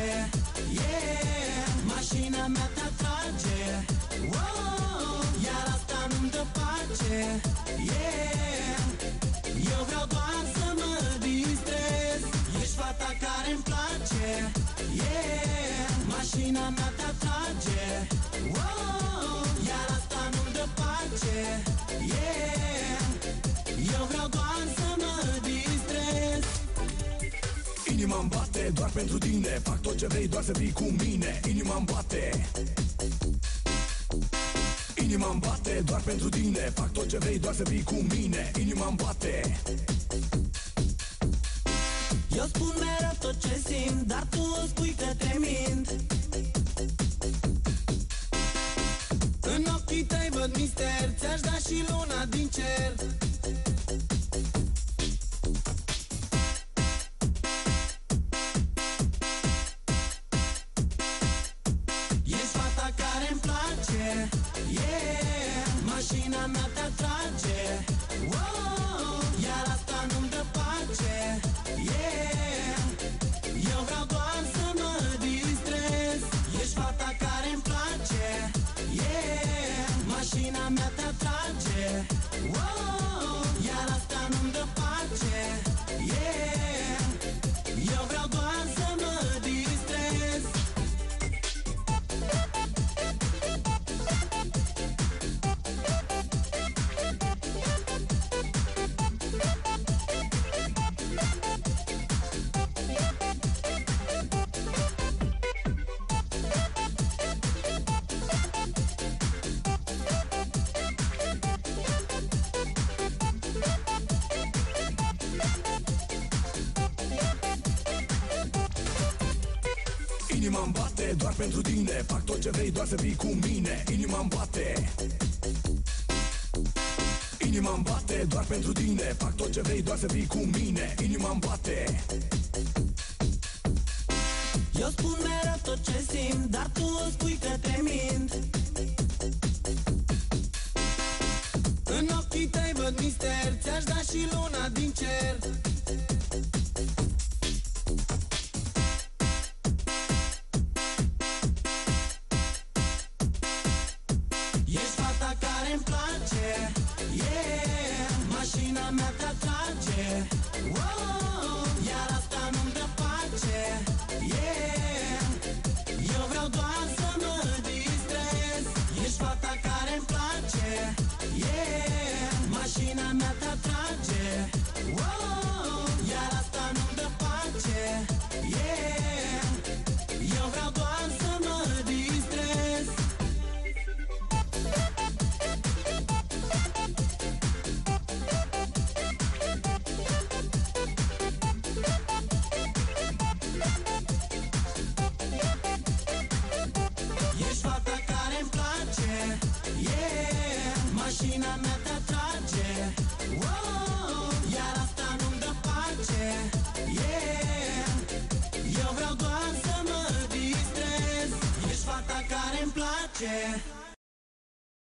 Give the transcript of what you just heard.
place Yeah, mașina mea te atrage. Wow, Iar asta nu-mi dă pace. Yeah, eu vreau doar să mă distrez. Ești fata care-mi place. Yeah, mașina mea te atrage. Wow, Iar asta nu-mi dă pace. Yeah, eu vreau doar să mă distrez. Inima-mi bate doar pentru tine. Fac tot ce vrei doar să fii cu mine. Inima-mi bate. Inima-mi bate doar pentru tine. Fac tot ce vrei doar să fii cu mine. Inima-mi bate. Eu spun mereu tot ce simt Dar tu îmi spui că te mint. În ochii tăi văd mister Ți-aș da și luna din cer Inima-mi bate doar pentru tine. Fac tot ce vrei doar să fii cu mine. Inima-mi bate. Inima-mi bate doar pentru tine. Fac tot ce vrei doar să fii cu mine. Inima-mi bate. Eu spun mereu tot ce simt Dar tu îmi spui că te mint. În ochii tăi văd mister Ți-aș da și luna din cer mea te atrage. Wow, Iar asta nu-mi dă pace Yeah, eu vreau doar să mă distrez. Ești fata care-mi place. Yeah, mașina mea te atrage eu